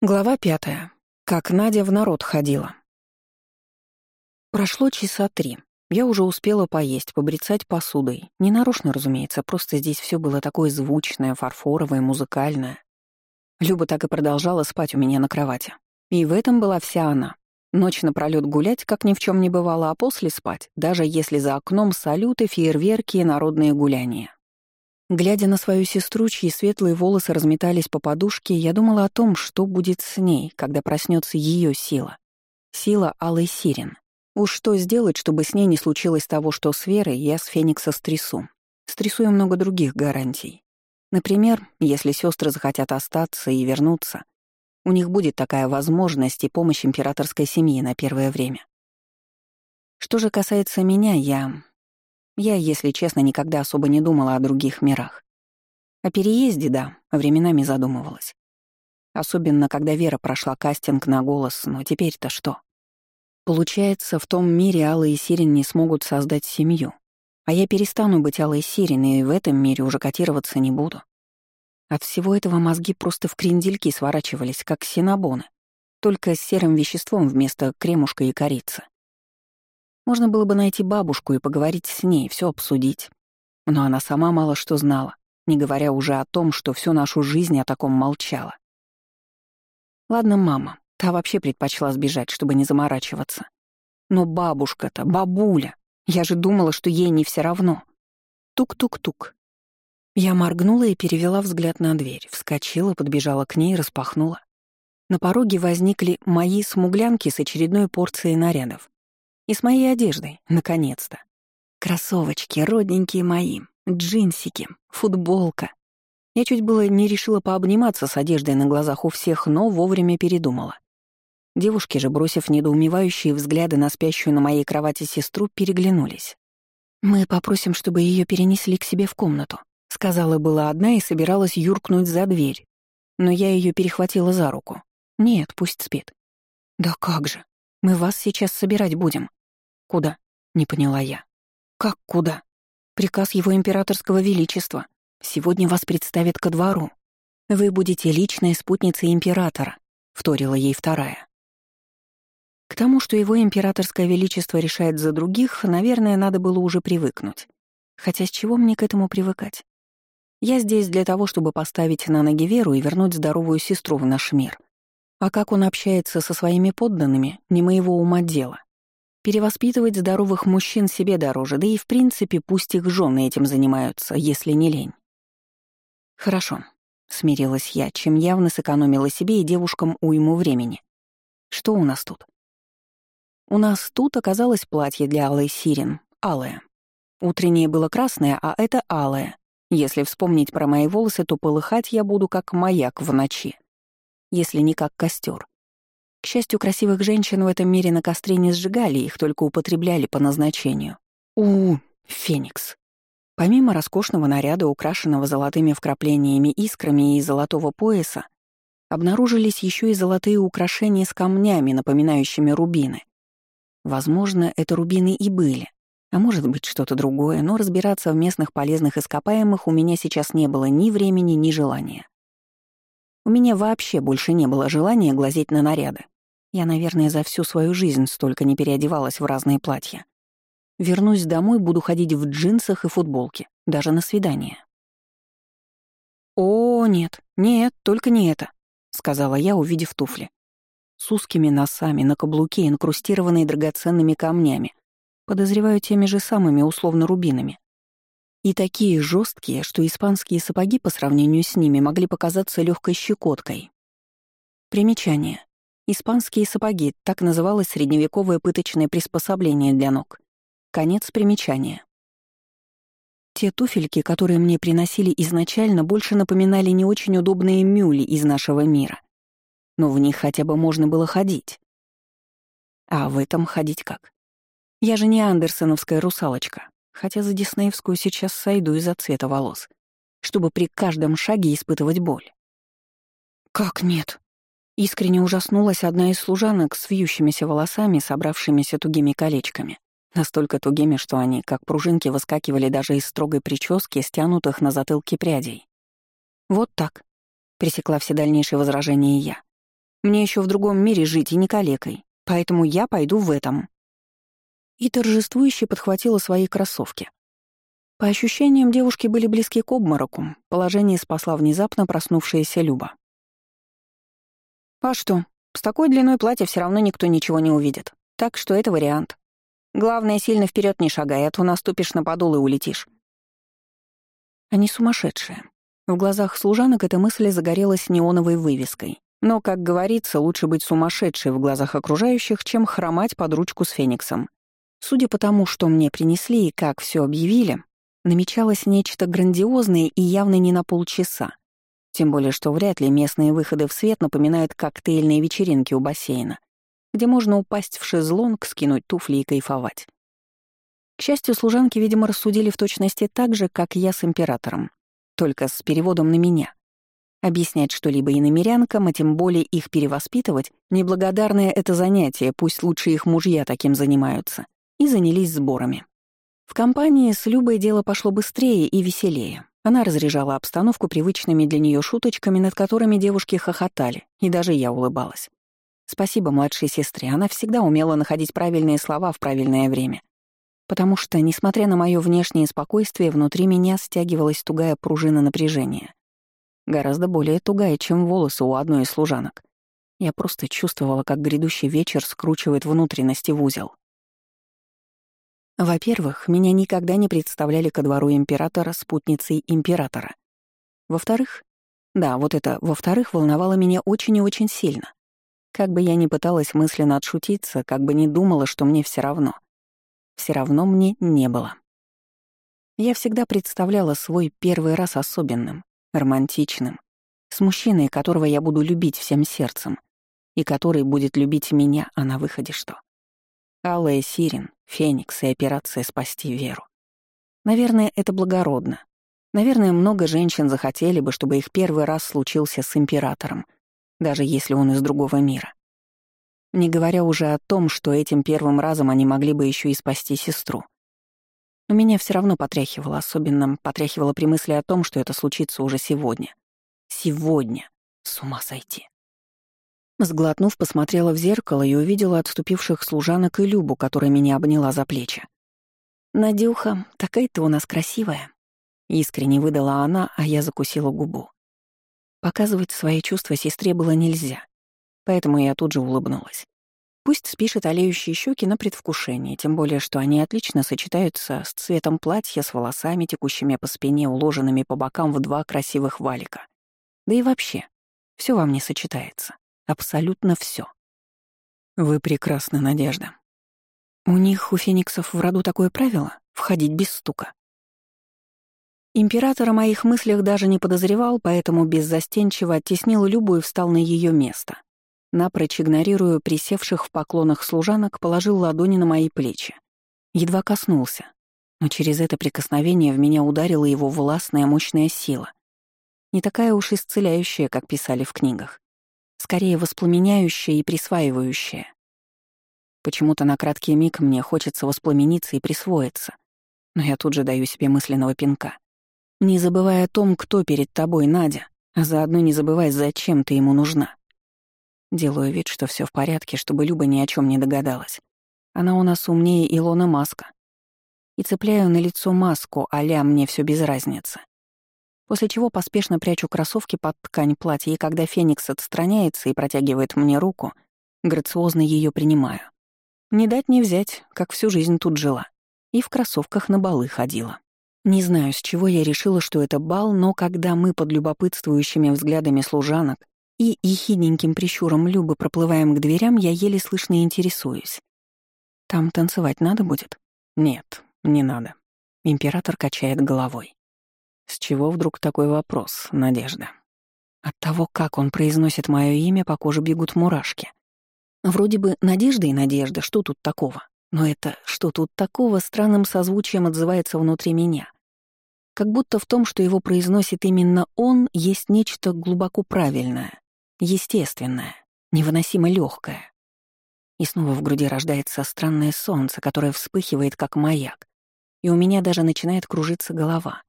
Глава пятая. Как Надя в народ ходила. Прошло часа три. Я уже успела поесть, побрицать посудой. Ненарочно, разумеется, просто здесь все было такое звучное, фарфоровое, музыкальное. Люба так и продолжала спать у меня на кровати. И в этом была вся она. Ночь напролёт гулять, как ни в чем не бывало, а после спать, даже если за окном салюты, фейерверки и народные гуляния. Глядя на свою сестру, чьи светлые волосы разметались по подушке, я думала о том, что будет с ней, когда проснется ее сила. Сила Алой Сирен. Уж что сделать, чтобы с ней не случилось того, что с Верой я с Феникса стрясу. Стрессую много других гарантий. Например, если сестры захотят остаться и вернуться, у них будет такая возможность и помощь императорской семьи на первое время. Что же касается меня, я я, если честно, никогда особо не думала о других мирах. О переезде, да, временами задумывалась. Особенно, когда Вера прошла кастинг на голос, но теперь-то что? Получается, в том мире Алла и Сирин не смогут создать семью. А я перестану быть Аллой Сирин, и в этом мире уже котироваться не буду. От всего этого мозги просто в крендельки сворачивались, как синабоны, только с серым веществом вместо кремушка и корицы. Можно было бы найти бабушку и поговорить с ней, все обсудить. Но она сама мало что знала, не говоря уже о том, что всю нашу жизнь о таком молчала. Ладно, мама, та вообще предпочла сбежать, чтобы не заморачиваться. Но бабушка-то, бабуля, я же думала, что ей не все равно. Тук-тук-тук. Я моргнула и перевела взгляд на дверь, вскочила, подбежала к ней и распахнула. На пороге возникли мои смуглянки с очередной порцией нарядов. И с моей одеждой, наконец-то. Кроссовочки, родненькие мои, джинсики, футболка. Я чуть было не решила пообниматься с одеждой на глазах у всех, но вовремя передумала. Девушки же, бросив недоумевающие взгляды на спящую на моей кровати сестру, переглянулись. «Мы попросим, чтобы ее перенесли к себе в комнату», — сказала была одна и собиралась юркнуть за дверь. Но я ее перехватила за руку. «Нет, пусть спит». «Да как же? Мы вас сейчас собирать будем. «Куда?» — не поняла я. «Как куда?» «Приказ его императорского величества. Сегодня вас представят ко двору. Вы будете личной спутницей императора», — вторила ей вторая. К тому, что его императорское величество решает за других, наверное, надо было уже привыкнуть. Хотя с чего мне к этому привыкать? Я здесь для того, чтобы поставить на ноги Веру и вернуть здоровую сестру в наш мир. А как он общается со своими подданными, не моего ума дело. Перевоспитывать здоровых мужчин себе дороже, да и в принципе пусть их жены этим занимаются, если не лень. Хорошо, смирилась я, чем явно сэкономила себе и девушкам уйму времени. Что у нас тут? У нас тут оказалось платье для алой сирен, алое. Утреннее было красное, а это алое. Если вспомнить про мои волосы, то полыхать я буду как маяк в ночи. Если не как костер. К счастью, красивых женщин в этом мире на костре не сжигали, их только употребляли по назначению. У, Феникс. Помимо роскошного наряда, украшенного золотыми вкраплениями искрами и золотого пояса, обнаружились еще и золотые украшения с камнями, напоминающими рубины. Возможно, это рубины и были, а может быть что-то другое, но разбираться в местных полезных ископаемых у меня сейчас не было ни времени, ни желания. У меня вообще больше не было желания глазеть на наряды. Я, наверное, за всю свою жизнь столько не переодевалась в разные платья. Вернусь домой, буду ходить в джинсах и футболке, даже на свидание. «О, нет, нет, только не это», — сказала я, увидев туфли. С узкими носами, на каблуке, инкрустированные драгоценными камнями. Подозреваю теми же самыми условно-рубинами. И такие жесткие, что испанские сапоги по сравнению с ними могли показаться легкой щекоткой. Примечание. Испанские сапоги — так называлось средневековое пыточное приспособление для ног. Конец примечания. Те туфельки, которые мне приносили изначально, больше напоминали не очень удобные мюли из нашего мира. Но в них хотя бы можно было ходить. А в этом ходить как? Я же не андерсоновская русалочка хотя за диснеевскую сейчас сойду из-за цвета волос, чтобы при каждом шаге испытывать боль. «Как нет?» Искренне ужаснулась одна из служанок с вьющимися волосами, собравшимися тугими колечками. Настолько тугими, что они, как пружинки, выскакивали даже из строгой прически, стянутых на затылке прядей. «Вот так», — пресекла все дальнейшие возражения я. Мне еще в другом мире жить и не калекой, поэтому я пойду в этом». И торжествующе подхватила свои кроссовки. По ощущениям, девушки были близки к обмороку. Положение спасла внезапно проснувшаяся Люба. «А что, с такой длиной платья все равно никто ничего не увидит. Так что это вариант. Главное, сильно вперед не шагай, а то наступишь на подол и улетишь». Они сумасшедшие. В глазах служанок эта мысль загорелась неоновой вывеской. Но, как говорится, лучше быть сумасшедшей в глазах окружающих, чем хромать под ручку с Фениксом. Судя по тому, что мне принесли и как все объявили, намечалось нечто грандиозное и явно не на полчаса. Тем более, что вряд ли местные выходы в свет напоминают коктейльные вечеринки у бассейна, где можно упасть в шезлонг, скинуть туфли и кайфовать. К счастью, служанки, видимо, рассудили в точности так же, как я с императором, только с переводом на меня. Объяснять что-либо иномерянкам, а тем более их перевоспитывать, неблагодарное это занятие, пусть лучше их мужья таким занимаются, и занялись сборами. В компании с Любой дело пошло быстрее и веселее. Она разряжала обстановку привычными для нее шуточками, над которыми девушки хохотали, и даже я улыбалась. Спасибо младшей сестре, она всегда умела находить правильные слова в правильное время. Потому что, несмотря на мое внешнее спокойствие, внутри меня стягивалась тугая пружина напряжения. Гораздо более тугая, чем волосы у одной из служанок. Я просто чувствовала, как грядущий вечер скручивает внутренности в узел. Во-первых, меня никогда не представляли ко двору императора спутницей императора. Во-вторых, да, вот это «во-вторых» волновало меня очень и очень сильно. Как бы я ни пыталась мысленно отшутиться, как бы ни думала, что мне все равно. все равно мне не было. Я всегда представляла свой первый раз особенным, романтичным, с мужчиной, которого я буду любить всем сердцем, и который будет любить меня, а на выходе что? Алая Сирин, Феникс и операция «Спасти Веру». Наверное, это благородно. Наверное, много женщин захотели бы, чтобы их первый раз случился с императором, даже если он из другого мира. Не говоря уже о том, что этим первым разом они могли бы еще и спасти сестру. Но меня все равно потряхивало, особенно потряхивало при мысли о том, что это случится уже сегодня. Сегодня. С ума сойти. Сглотнув, посмотрела в зеркало и увидела отступивших служанок и Любу, которая меня обняла за плечи. «Надюха, такая ты у нас красивая», — искренне выдала она, а я закусила губу. Показывать свои чувства сестре было нельзя, поэтому я тут же улыбнулась. Пусть спишет олеющие щеки на предвкушение, тем более, что они отлично сочетаются с цветом платья, с волосами, текущими по спине, уложенными по бокам в два красивых валика. Да и вообще, все во мне сочетается. Абсолютно все. Вы прекрасна, Надежда. У них, у фениксов, в роду такое правило — входить без стука. Император о моих мыслях даже не подозревал, поэтому беззастенчиво оттеснил любую и встал на ее место. Напрочь игнорируя присевших в поклонах служанок, положил ладони на мои плечи. Едва коснулся, но через это прикосновение в меня ударила его властная мощная сила. Не такая уж исцеляющая, как писали в книгах скорее воспламеняющее и присваивающее. Почему-то на краткий миг мне хочется воспламениться и присвоиться, но я тут же даю себе мысленного пинка. Не забывай о том, кто перед тобой, Надя, а заодно не забывай, зачем ты ему нужна. Делаю вид, что все в порядке, чтобы Люба ни о чем не догадалась. Она у нас умнее Илона Маска. И цепляю на лицо маску, а мне все без разницы после чего поспешно прячу кроссовки под ткань платья, и когда Феникс отстраняется и протягивает мне руку, грациозно ее принимаю. Не дать не взять, как всю жизнь тут жила. И в кроссовках на балы ходила. Не знаю, с чего я решила, что это бал, но когда мы под любопытствующими взглядами служанок и ехидненьким прищуром Любы проплываем к дверям, я еле слышно интересуюсь. «Там танцевать надо будет?» «Нет, не надо». Император качает головой. С чего вдруг такой вопрос, Надежда? От того, как он произносит мое имя, по коже бегут мурашки. Вроде бы Надежда и Надежда, что тут такого? Но это «что тут такого» странным созвучием отзывается внутри меня. Как будто в том, что его произносит именно он, есть нечто глубоко правильное, естественное, невыносимо легкое. И снова в груди рождается странное солнце, которое вспыхивает как маяк, и у меня даже начинает кружиться голова.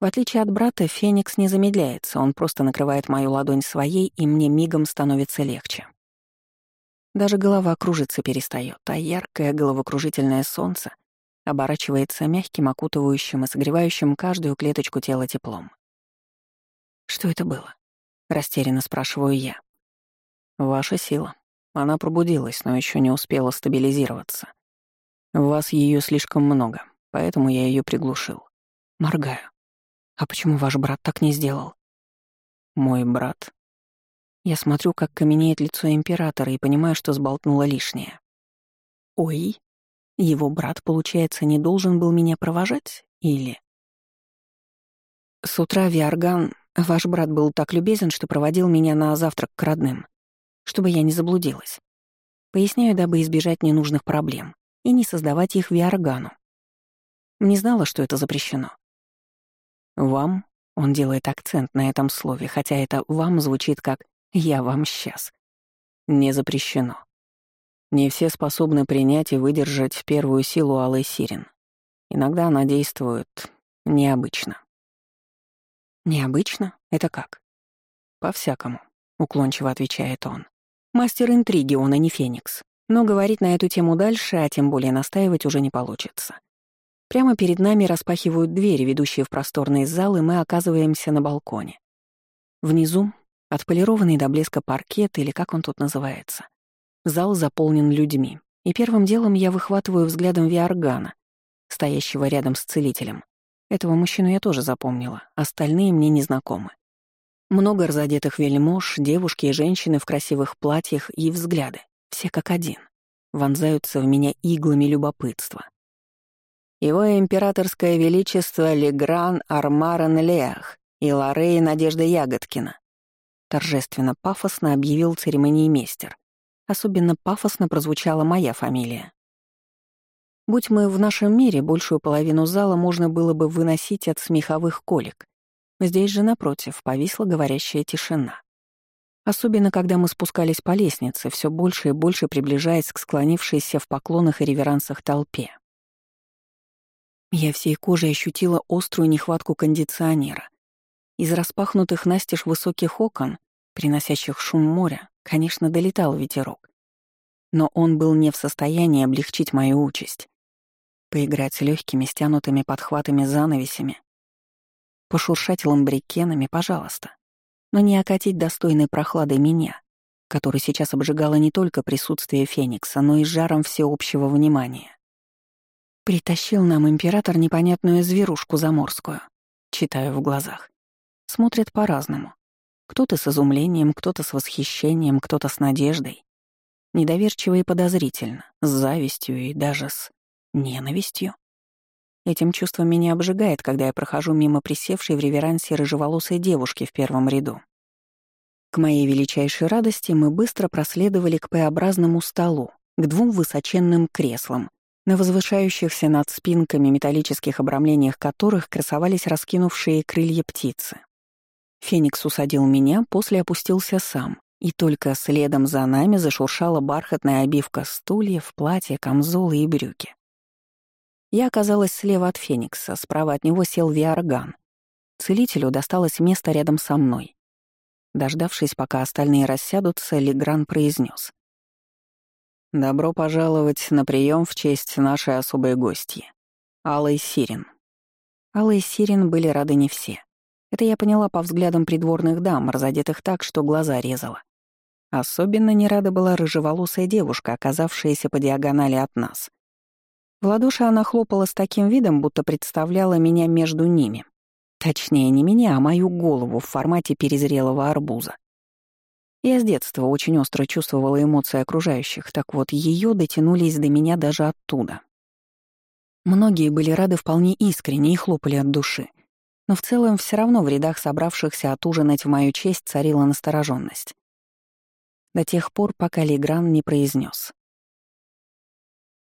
В отличие от брата, Феникс не замедляется, он просто накрывает мою ладонь своей, и мне мигом становится легче. Даже голова кружиться перестает, а яркое головокружительное солнце оборачивается мягким, окутывающим и согревающим каждую клеточку тела теплом. «Что это было?» — растерянно спрашиваю я. «Ваша сила. Она пробудилась, но еще не успела стабилизироваться. В вас ее слишком много, поэтому я ее приглушил. Моргаю. А почему ваш брат так не сделал? Мой брат. Я смотрю, как каменеет лицо императора и понимаю, что сболтнула лишнее. Ой, его брат, получается, не должен был меня провожать? Или... С утра Виарган, ваш брат был так любезен, что проводил меня на завтрак к родным, чтобы я не заблудилась. Поясняю, дабы избежать ненужных проблем и не создавать их Виаргану. Не знала, что это запрещено. «Вам?» — он делает акцент на этом слове, хотя это «вам» звучит как «я вам сейчас». Не запрещено. Не все способны принять и выдержать первую силу Алой Сирен. Иногда она действует необычно. «Необычно? Это как?» «По-всякому», — уклончиво отвечает он. «Мастер интриги он, а не Феникс. Но говорить на эту тему дальше, а тем более настаивать уже не получится. Прямо перед нами распахивают двери, ведущие в просторный зал, и мы оказываемся на балконе. Внизу — отполированный до блеска паркет, или как он тут называется. Зал заполнен людьми, и первым делом я выхватываю взглядом Виаргана, стоящего рядом с целителем. Этого мужчину я тоже запомнила, остальные мне незнакомы. Много разодетых вельмож, девушки и женщины в красивых платьях и взгляды, все как один, вонзаются в меня иглами любопытства. Его императорское величество Легран Армарен Леах и Лорей Надежда Ягодкина. Торжественно пафосно объявил церемониймейстер. Особенно пафосно прозвучала моя фамилия. Будь мы в нашем мире, большую половину зала можно было бы выносить от смеховых колик. Здесь же, напротив, повисла говорящая тишина. Особенно, когда мы спускались по лестнице, все больше и больше приближаясь к склонившейся в поклонах и реверансах толпе. Я всей кожей ощутила острую нехватку кондиционера. Из распахнутых настежь высоких окон, приносящих шум моря, конечно, долетал ветерок. Но он был не в состоянии облегчить мою участь. Поиграть с легкими стянутыми подхватами занавесями, пошуршать ламбрикенами, пожалуйста. Но не окатить достойной прохладой меня, который сейчас обжигало не только присутствие Феникса, но и жаром всеобщего внимания. Притащил нам император непонятную зверушку заморскую. Читаю в глазах. Смотрят по-разному. Кто-то с изумлением, кто-то с восхищением, кто-то с надеждой. Недоверчиво и подозрительно, с завистью и даже с ненавистью. Этим чувством меня обжигает, когда я прохожу мимо присевшей в реверансе рыжеволосой девушки в первом ряду. К моей величайшей радости мы быстро проследовали к П-образному столу, к двум высоченным креслам, на возвышающихся над спинками металлических обрамлениях которых красовались раскинувшие крылья птицы. Феникс усадил меня, после опустился сам, и только следом за нами зашуршала бархатная обивка стульев, платья, камзолы и брюки. Я оказалась слева от Феникса, справа от него сел Виарган. Целителю досталось место рядом со мной. Дождавшись, пока остальные рассядутся, Легран произнес: «Добро пожаловать на прием в честь нашей особой гости, Аллы Сирин». Аллы Сирин были рады не все. Это я поняла по взглядам придворных дам, разодетых так, что глаза резала. Особенно не рада была рыжеволосая девушка, оказавшаяся по диагонали от нас. В ладоши она хлопала с таким видом, будто представляла меня между ними. Точнее, не меня, а мою голову в формате перезрелого арбуза. Я с детства очень остро чувствовала эмоции окружающих, так вот ее дотянулись до меня даже оттуда. Многие были рады вполне искренне и хлопали от души. Но в целом все равно в рядах собравшихся отужинать в мою честь царила настороженность. До тех пор, пока Легран не произнес.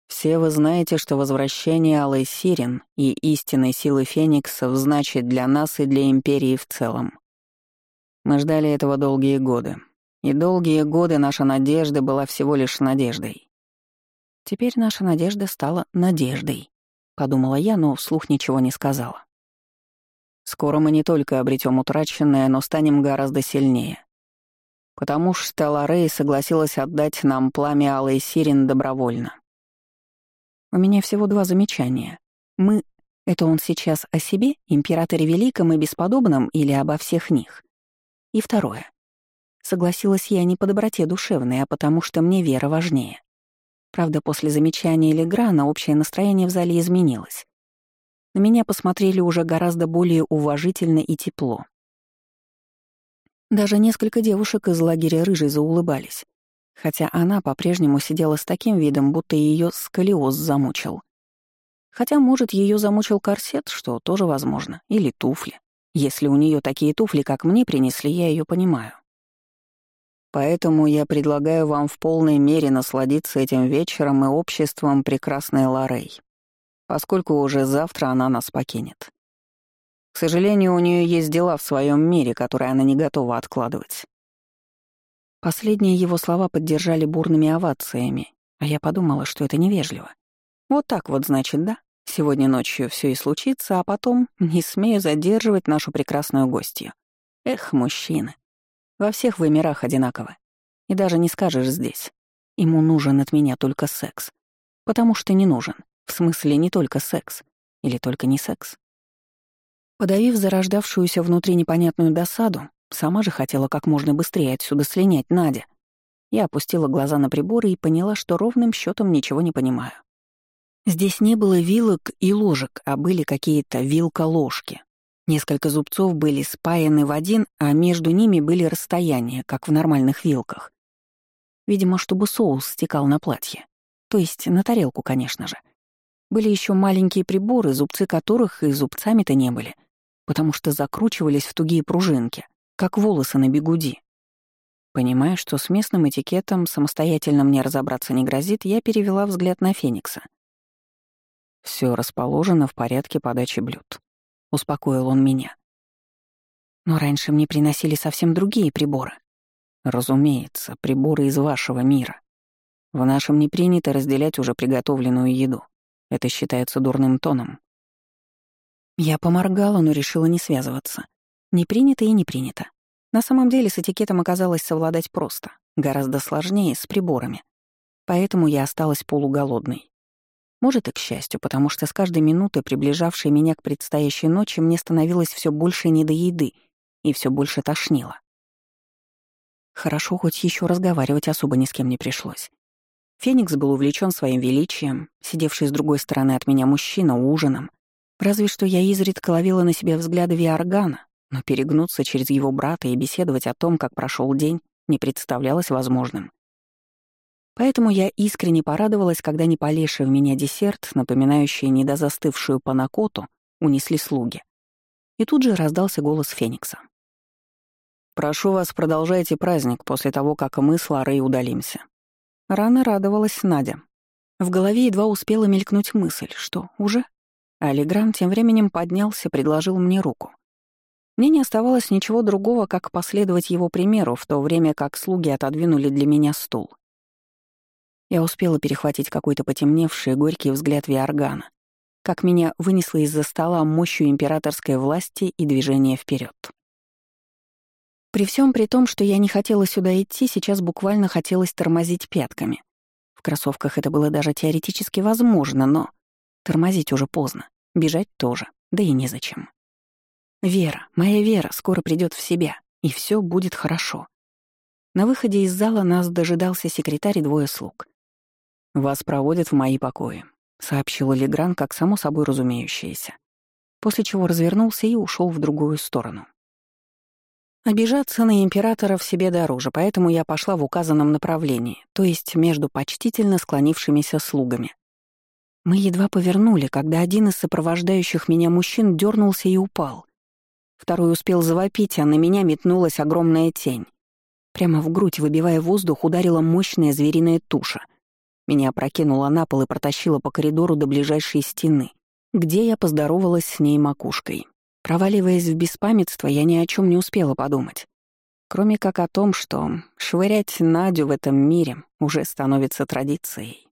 «Все вы знаете, что возвращение Алой Сирен и истинной силы Фениксов значит для нас и для Империи в целом. Мы ждали этого долгие годы, и долгие годы наша надежда была всего лишь надеждой. Теперь наша надежда стала надеждой, подумала я, но вслух ничего не сказала. Скоро мы не только обретем утраченное, но станем гораздо сильнее. Потому что Лорей согласилась отдать нам пламя Алой Сирен добровольно. У меня всего два замечания. Мы — это он сейчас о себе, императоре великом и бесподобном, или обо всех них? И второе. Согласилась я не по доброте душевной, а потому что мне вера важнее. Правда, после замечания Леграна общее настроение в зале изменилось. На меня посмотрели уже гораздо более уважительно и тепло. Даже несколько девушек из лагеря рыжей заулыбались, хотя она по-прежнему сидела с таким видом, будто ее сколиоз замучил. Хотя, может, ее замучил корсет, что тоже возможно, или туфли. Если у нее такие туфли, как мне принесли, я ее понимаю. Поэтому я предлагаю вам в полной мере насладиться этим вечером и обществом прекрасной Лорей, поскольку уже завтра она нас покинет. К сожалению, у нее есть дела в своем мире, которые она не готова откладывать. Последние его слова поддержали бурными овациями, а я подумала, что это невежливо. Вот так вот, значит, да? Сегодня ночью все и случится, а потом не смею задерживать нашу прекрасную гостью. Эх, мужчины. Во всех вы одинаково. И даже не скажешь здесь. Ему нужен от меня только секс. Потому что не нужен. В смысле, не только секс. Или только не секс. Подавив зарождавшуюся внутри непонятную досаду, сама же хотела как можно быстрее отсюда слинять Надя. Я опустила глаза на приборы и поняла, что ровным счетом ничего не понимаю. Здесь не было вилок и ложек, а были какие-то вилка-ложки. Несколько зубцов были спаяны в один, а между ними были расстояния, как в нормальных вилках. Видимо, чтобы соус стекал на платье. То есть на тарелку, конечно же. Были еще маленькие приборы, зубцы которых и зубцами-то не были, потому что закручивались в тугие пружинки, как волосы на бегуди. Понимая, что с местным этикетом самостоятельно мне разобраться не грозит, я перевела взгляд на Феникса. Все расположено в порядке подачи блюд успокоил он меня. Но раньше мне приносили совсем другие приборы. Разумеется, приборы из вашего мира. В нашем не принято разделять уже приготовленную еду. Это считается дурным тоном. Я поморгала, но решила не связываться. Не принято и не принято. На самом деле с этикетом оказалось совладать просто, гораздо сложнее с приборами. Поэтому я осталась полуголодной. Может, и к счастью, потому что с каждой минуты, приближавшей меня к предстоящей ночи, мне становилось все больше не до еды и все больше тошнило. Хорошо, хоть еще разговаривать особо ни с кем не пришлось. Феникс был увлечен своим величием, сидевший с другой стороны от меня мужчина ужином. Разве что я изредка ловила на себе взгляды Виаргана, но перегнуться через его брата и беседовать о том, как прошел день, не представлялось возможным. Поэтому я искренне порадовалась, когда не полезший в меня десерт, напоминающий недозастывшую панакоту, унесли слуги. И тут же раздался голос Феникса. «Прошу вас, продолжайте праздник после того, как мы с Ларой удалимся». Рано радовалась Надя. В голове едва успела мелькнуть мысль, что уже? Алигран тем временем поднялся, предложил мне руку. Мне не оставалось ничего другого, как последовать его примеру, в то время как слуги отодвинули для меня стул. Я успела перехватить какой-то потемневший горький взгляд Виаргана, как меня вынесло из-за стола мощью императорской власти и движения вперед. При всем при том, что я не хотела сюда идти, сейчас буквально хотелось тормозить пятками. В кроссовках это было даже теоретически возможно, но тормозить уже поздно, бежать тоже, да и незачем. Вера, моя Вера скоро придет в себя, и все будет хорошо. На выходе из зала нас дожидался секретарь и двое слуг. «Вас проводят в мои покои», — сообщил Легран, как само собой разумеющееся, после чего развернулся и ушел в другую сторону. Обижаться на императора в себе дороже, поэтому я пошла в указанном направлении, то есть между почтительно склонившимися слугами. Мы едва повернули, когда один из сопровождающих меня мужчин дернулся и упал. Второй успел завопить, а на меня метнулась огромная тень. Прямо в грудь, выбивая воздух, ударила мощная звериная туша — меня опрокинуло на пол и протащило по коридору до ближайшей стены, где я поздоровалась с ней макушкой. Проваливаясь в беспамятство, я ни о чем не успела подумать. Кроме как о том, что швырять Надю в этом мире уже становится традицией.